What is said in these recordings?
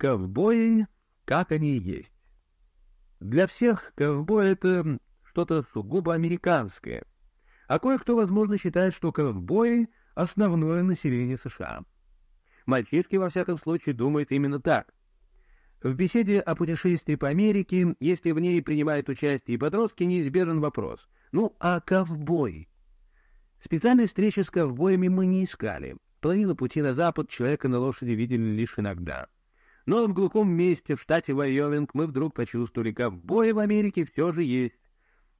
Ковбои, как они есть. Для всех ковбой — это что-то сугубо американское, а кое-кто, возможно, считает, что ковбои — основное население США. Мальчишки, во всяком случае, думают именно так. В беседе о путешествии по Америке, если в ней принимают участие подростки, неизбежен вопрос. Ну, а ковбой? Специальной встречи с ковбоями мы не искали. Половину пути на запад человека на лошади видели лишь иногда. Но в глухом месте, в штате Вайоминг, мы вдруг почувствовали, ковбои в Америке все же есть.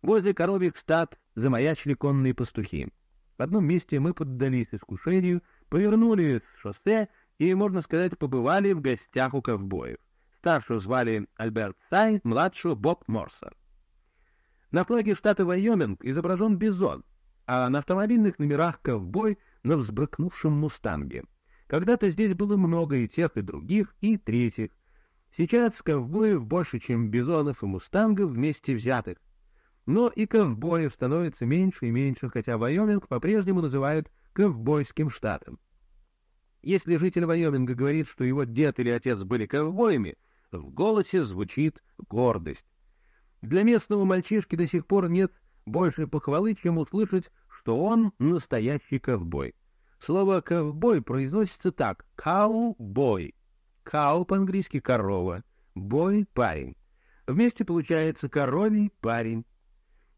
Возле коровьих стад замаячили конные пастухи. В одном месте мы поддались искушению, повернули с шоссе и, можно сказать, побывали в гостях у ковбоев. Старшего звали Альберт Сайн, младшего Боб Морса. На флаге штата Вайоминг изображен бизон, а на автомобильных номерах ковбой на взбрыкнувшем мустанге. Когда-то здесь было много и тех, и других, и третьих. Сейчас ковбоев больше, чем бизонов и мустангов вместе взятых. Но и ковбоев становится меньше и меньше, хотя Вайоминг по-прежнему называют ковбойским штатом. Если житель Вайоминга говорит, что его дед или отец были ковбоями, в голосе звучит гордость. Для местного мальчишки до сих пор нет больше похвалы, чем услышать, что он настоящий ковбой. Слово «ковбой» произносится так — «каубой». «Кау» по-английски «корова», «бой» — «парень». Вместе получается «коровий парень»,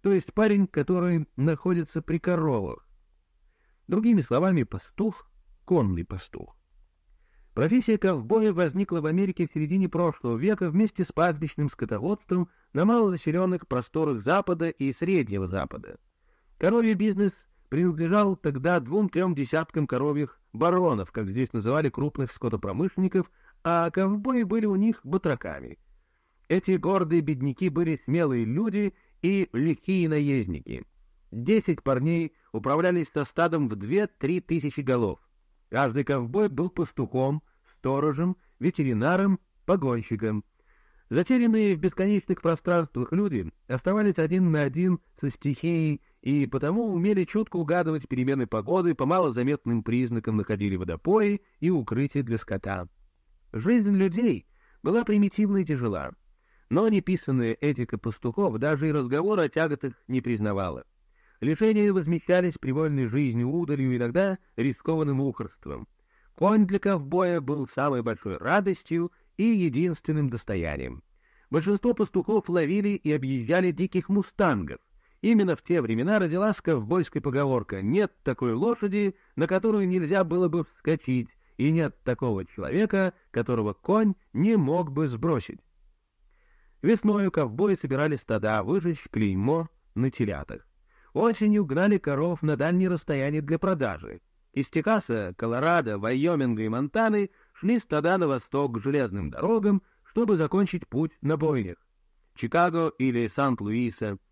то есть парень, который находится при коровах. Другими словами, пастух — конный пастух. Профессия ковбоя возникла в Америке в середине прошлого века вместе с пастбищным скотоводством на малонаселенных просторах Запада и Среднего Запада. Коровий бизнес принадлежал тогда двум-трем десяткам коровьих баронов, как здесь называли крупных скотопромышленников, а ковбои были у них батраками. Эти гордые бедняки были смелые люди и лихие наездники. Десять парней управлялись со стадом в две-три тысячи голов. Каждый ковбой был пастухом, сторожем, ветеринаром, погонщиком. Затерянные в бесконечных пространствах люди оставались один на один со стихией и потому умели четко угадывать перемены погоды, по малозаметным признакам находили водопои и укрытия для скота. Жизнь людей была примитивна и тяжела, но неписанная этика пастухов даже и разговор о тяготах не признавала. Лишения возмещались привольной жизнью, удалью, иногда рискованным ухорством. Конь для ковбоя был самой большой радостью и единственным достоянием. Большинство пастухов ловили и объезжали диких мустангов, Именно в те времена родилась ковбойская поговорка «нет такой лошади, на которую нельзя было бы вскочить, и нет такого человека, которого конь не мог бы сбросить». Весною ковбои собирали стада, выжечь клеймо на телятах. Осенью гнали коров на дальние расстояния для продажи. Из Техаса, Колорадо, Вайоминга и Монтаны шли стада на восток к железным дорогам, чтобы закончить путь на бойнях. Чикаго или Сант-Луиса —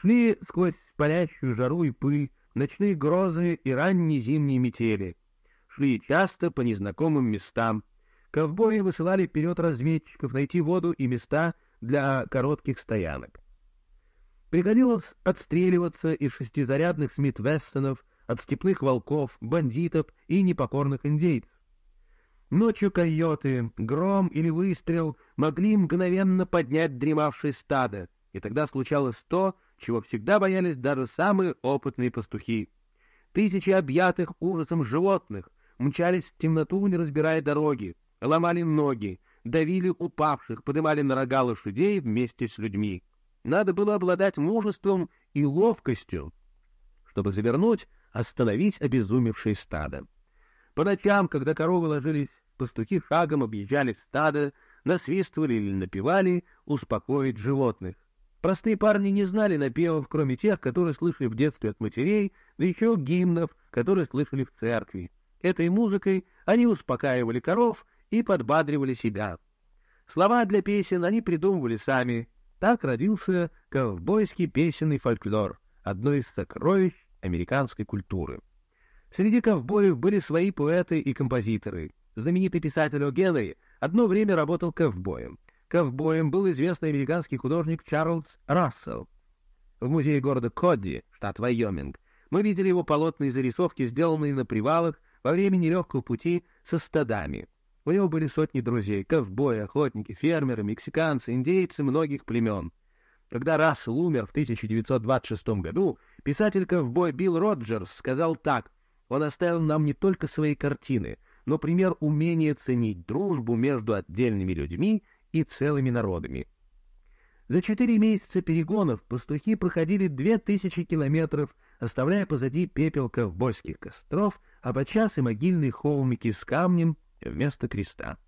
Шли сквозь палящую жару и пыль, ночные грозы и ранние зимние метели. Шли часто по незнакомым местам. Ковбои высылали вперед разведчиков найти воду и места для коротких стоянок. Приходилось отстреливаться из шестизарядных Смит-Вессонов, от степных волков, бандитов и непокорных индейцев. Ночью койоты, гром или выстрел могли мгновенно поднять дремавшее стадо, и тогда случалось то, чего всегда боялись даже самые опытные пастухи. Тысячи объятых ужасом животных мчались в темноту, не разбирая дороги, ломали ноги, давили упавших, подымали на рога лошадей вместе с людьми. Надо было обладать мужеством и ловкостью, чтобы завернуть, остановить обезумевшее стадо. По ночам, когда коровы ложились, пастухи шагом объезжали стадо, насвистывали или напевали успокоить животных. Простые парни не знали напевов, кроме тех, которые слышали в детстве от матерей, да еще гимнов, которые слышали в церкви. Этой музыкой они успокаивали коров и подбадривали себя. Слова для песен они придумывали сами. Так родился ковбойский песенный фольклор, одно из сокровищ американской культуры. Среди ковбоев были свои поэты и композиторы. Знаменитый писатель О'Геллей одно время работал ковбоем — ковбоем был известный американский художник Чарльз Рассел. В музее города Кодди, штат Вайоминг, мы видели его полотна и зарисовки, сделанные на привалах во время нелегкого пути со стадами. У него были сотни друзей — ковбои, охотники, фермеры, мексиканцы, индейцы многих племен. Когда Рассел умер в 1926 году, писатель-ковбой Билл Роджерс сказал так «Он оставил нам не только свои картины, но пример умения ценить дружбу между отдельными людьми и целыми народами». За четыре месяца перегонов пастухи проходили две тысячи километров, оставляя позади пепел ковбойских костров, а подчас и могильные холмики с камнем вместо креста.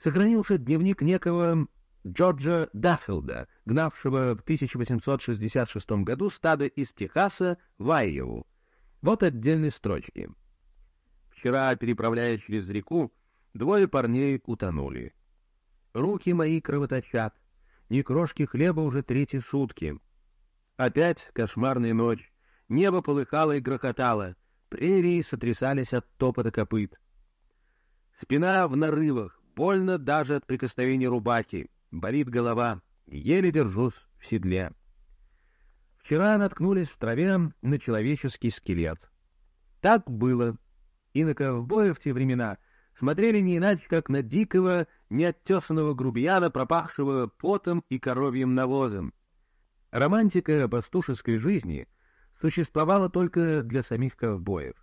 Сохранился дневник некого Джорджа Даффилда, гнавшего в 1866 году стадо из Техаса в Айову. Вот отдельные строчки. Вчера, переправляясь через реку, двое парней утонули. Руки мои кровоточат, ни крошки хлеба уже третьи сутки. Опять кошмарная ночь, небо полыхало и грохотало, прерии сотрясались от топота копыт. Спина в нарывах, больно даже от прикосновения рубаки, болит голова, еле держусь в седле. Вчера наткнулись в траве на человеческий скелет. Так было, и на ковбоя в те времена смотрели не иначе, как на дикого, неоттесанного грубияна, пропахшего потом и коровьим навозом. Романтика пастушеской жизни существовала только для самих ковбоев.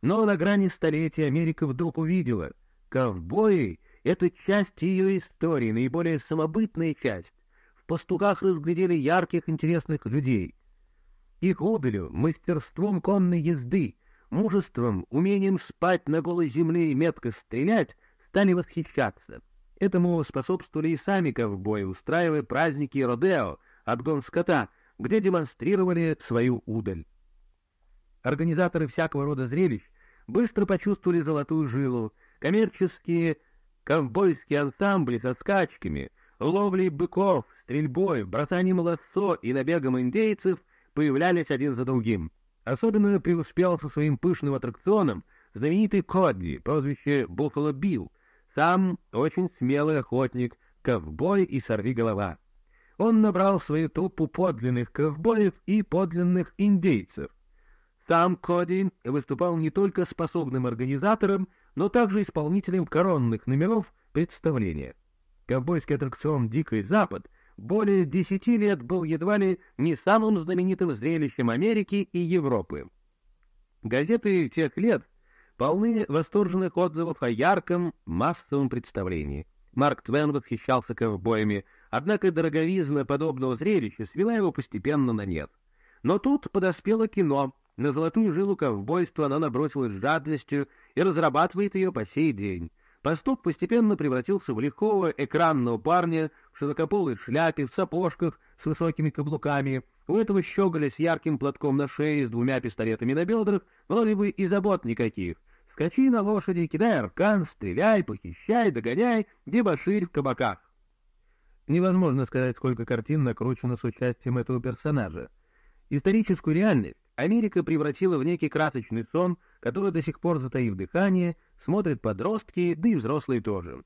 Но на грани столетия Америка вдруг увидела, ковбои — это часть ее истории, наиболее самобытная часть. В пастухах разглядели ярких, интересных людей. Их удалью, мастерством конной езды, мужеством, умением спать на голой земле и метко стрелять, стали восхищаться. Этому способствовали и сами ковбои, устраивая праздники родео — отгон скота, где демонстрировали свою удаль. Организаторы всякого рода зрелищ быстро почувствовали золотую жилу, коммерческие ковбойские ансамбли со скачками, ловлей быков, стрельбой, бросанием лассо и набегом индейцев появлялись один за другим. Особенно преуспел со своим пышным аттракционом знаменитый Кодли, прозвище Буффало Билл, сам очень смелый охотник, ковбой и сорвиголова он набрал в свою труппу подлинных ковбоев и подлинных индейцев. Сам Коди выступал не только способным организатором, но также исполнителем коронных номеров представления. Ковбойский аттракцион «Дикий Запад» более десяти лет был едва ли не самым знаменитым зрелищем Америки и Европы. Газеты тех лет полны восторженных отзывов о ярком массовом представлении. Марк Твен восхищался ковбоями, Однако дороговизна подобного зрелища свела его постепенно на нет. Но тут подоспело кино. На золотую жилу ковбойства оно набросилось с жадностью и разрабатывает ее по сей день. Поступ постепенно превратился в легкого экранного парня в широкополой шляпе, в сапожках с высокими каблуками. У этого щеголя с ярким платком на шее, с двумя пистолетами на бедрах, вроде бы и забот никаких. Скачи на лошади, кидай аркан, стреляй, похищай, догоняй, дебоширь в кабаках. Невозможно сказать, сколько картин накручено с участием этого персонажа. Историческую реальность Америка превратила в некий красочный сон, который до сих пор, затаив дыхание, смотрят подростки, да и взрослые тоже.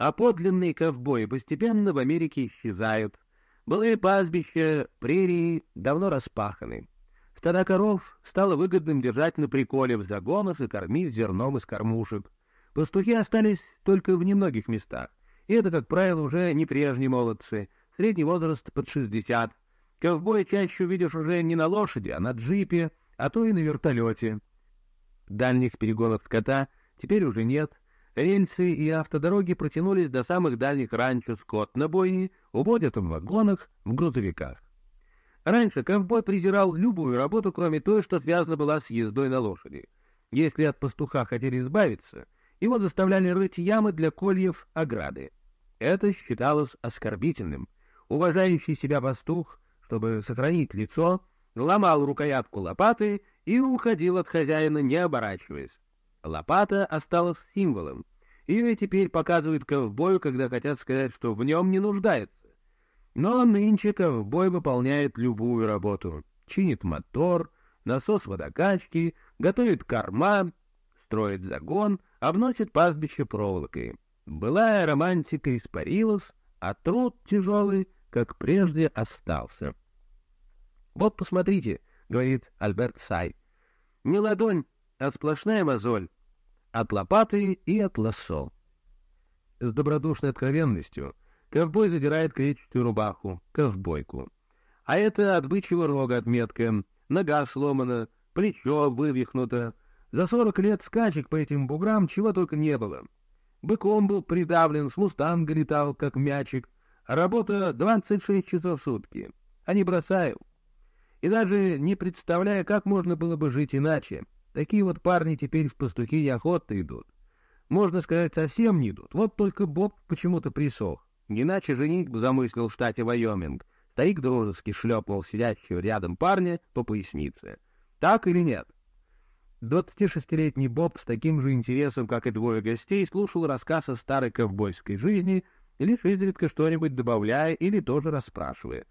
А подлинные ковбои постепенно в Америке исчезают. Былые пастбища, прерии давно распаханы. Стада коров стало выгодным держать на приколе в загонах и кормить зерном из кормушек. Пастухи остались только в немногих местах. И это, как правило, уже не прежние молодцы, средний возраст под 60. Ковбоя чаще увидишь уже не на лошади, а на джипе, а то и на вертолете. Дальних перегонов скота теперь уже нет. Рельсы и автодороги протянулись до самых дальних ранчо скот на бойне, уводят в вагонах, в грузовиках. Раньше ковбой презирал любую работу, кроме той, что связана была с ездой на лошади. Если от пастуха хотели избавиться, его заставляли рыть ямы для кольев ограды. Это считалось оскорбительным. Уважающий себя пастух, чтобы сохранить лицо, ломал рукоятку лопаты и уходил от хозяина, не оборачиваясь. Лопата осталась символом. Ее теперь показывают ковбою, когда хотят сказать, что в нем не нуждается. Но нынче ковбой выполняет любую работу. Чинит мотор, насос водокачки, готовит корма, строит загон, обносит пастбище проволокой. Былая романтика испарилась, а труд тяжелый, как прежде, остался. «Вот, посмотрите», — говорит Альберт Сай, — «не ладонь, а сплошная мозоль. от лопаты и от лассо. С добродушной откровенностью ковбой задирает клетчатую рубаху, ковбойку. А это от бычьего рога отметка, нога сломана, плечо вывихнуто. За сорок лет скачек по этим буграм чего только не было. Быком был придавлен, с мустанга летал, как мячик. Работа двадцать шесть часов в сутки. А не бросаю. И даже не представляя, как можно было бы жить иначе. Такие вот парни теперь в пастухи неохотно идут. Можно сказать, совсем не идут. Вот только Боб почему-то присох. Иначе женитьбу замыслил в штате Вайоминг. Старик дружески шлепнул сидящего рядом парня по пояснице. Так или нет? Двадцатишестилетний Боб с таким же интересом, как и двое гостей, слушал рассказ о старой ковбойской жизни, лишь изредка что-нибудь добавляя или тоже расспрашивая.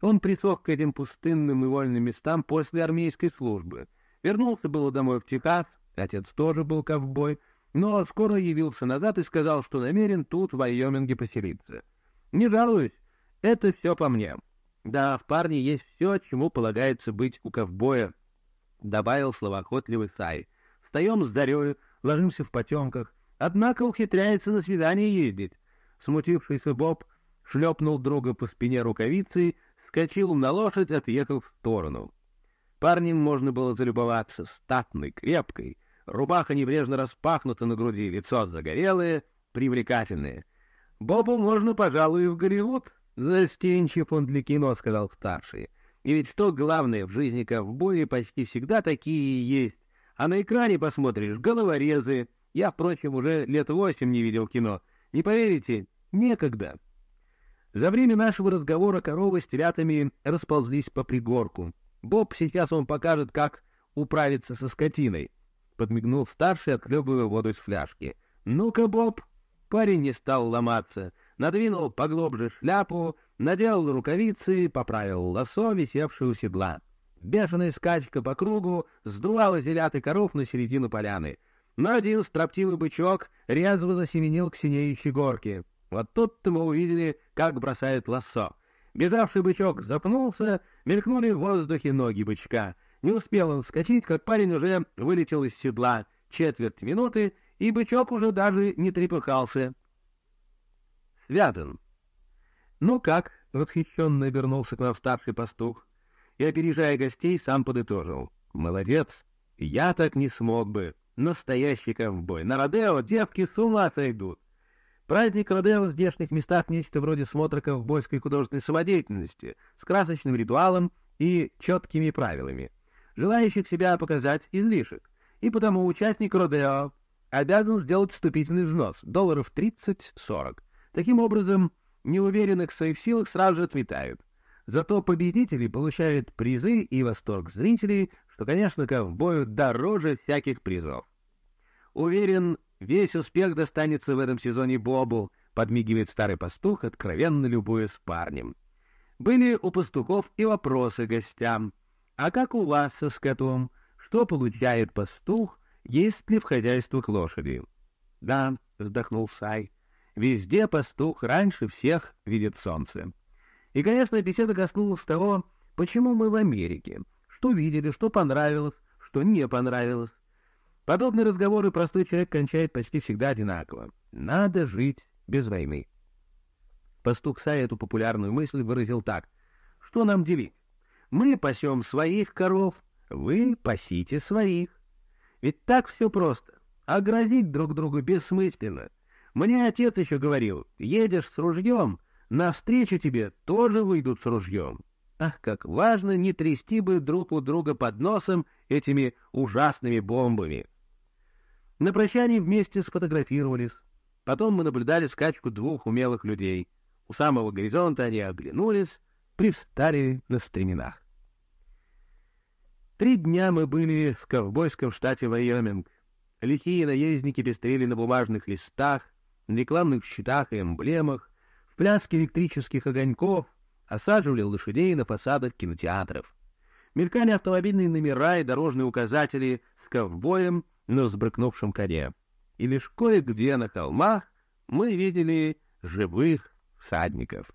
Он присох к этим пустынным и вольным местам после армейской службы. Вернулся было домой в Техас, отец тоже был ковбой, но скоро явился назад и сказал, что намерен тут, в Вайоминге, поселиться. Не жалуюсь, это все по мне. Да, в парне есть все, чему полагается быть у ковбоя, — добавил словоохотливый Сай. Встаем с зарею, ложимся в потемках, однако ухитряется на свидание ездить. Смутившийся Боб шлепнул друга по спине рукавицей, скочил на лошадь, отъехал в сторону. Парнем можно было залюбоваться, статной, крепкой, Рубаха небрежно распахнута на груди, лицо загорелое, привлекательное. «Бобу можно, пожалуй, и в Голливуд». «Застенчив он для кино», — сказал старший. «И ведь что главное, в жизни ковбоя почти всегда такие есть. А на экране посмотришь — головорезы. Я, впрочем, уже лет восемь не видел кино. Не поверите, некогда». За время нашего разговора коровы с телятами расползлись по пригорку. Боб сейчас он покажет, как управиться со скотиной подмигнул старший, отхлебывая воду из фляжки. «Ну-ка, Боб!» Парень не стал ломаться, надвинул поглубже шляпу, надел рукавицы, поправил лосо, висевшее у седла. Бешеная скачка по кругу сдувала зелятый коров на середину поляны. Но один строптивый бычок резво засеменил к синеющей горке. Вот тут-то мы увидели, как бросает лосо. Бежавший бычок запнулся, мелькнули в воздухе ноги бычка — не успел он вскочить, как парень уже вылетел из седла четверть минуты, и бычок уже даже не трепыхался. Связан. «Ну как?» — восхищенно вернулся к нам старший пастух. И, опережая гостей, сам подытожил. «Молодец! Я так не смог бы. Настоящий ковбой. На Родео девки с ума сойдут. Праздник Родео в здешних местах нечто вроде смотра ковбойской художественной самодеятельности с красочным ритуалом и четкими правилами желающих себя показать излишек, и потому участник Родео обязан сделать вступительный взнос долларов 30-40. Таким образом, неуверенных в своих силах сразу же отметают. Зато победители получают призы и восторг зрителей, что, конечно, ковбою дороже всяких призов. Уверен, весь успех достанется в этом сезоне Бобу, подмигивает старый пастух, откровенно любуясь парнем. Были у пастухов и вопросы гостям. А как у вас со скотом? Что получает пастух, есть ли в хозяйствах лошади? — Да, — вздохнул Сай, — везде пастух раньше всех видит солнце. И, конечно, беседа коснулась того, почему мы в Америке, что видели, что понравилось, что не понравилось. Подобные разговоры простой человек кончает почти всегда одинаково. Надо жить без войны. Пастух Сай эту популярную мысль выразил так. Что нам делить? Мы пасем своих коров, вы пасите своих. Ведь так все просто, а грозить друг другу бессмысленно. Мне отец еще говорил, едешь с ружьем, навстречу тебе тоже выйдут с ружьем. Ах, как важно не трясти бы друг у друга под носом этими ужасными бомбами. На прощании вместе сфотографировались. Потом мы наблюдали скачку двух умелых людей. У самого горизонта они оглянулись, привстали на стременах. Три дня мы были в ковбойском штате Вайоминг. Лихие наездники пестрели на бумажных листах, на рекламных щитах и эмблемах, в пляске электрических огоньков, осаживали лошадей на фасадах кинотеатров. Мелькали автомобильные номера и дорожные указатели с ковбоем на взбрыкнувшем коне. И лишь кое-где на холмах мы видели живых всадников.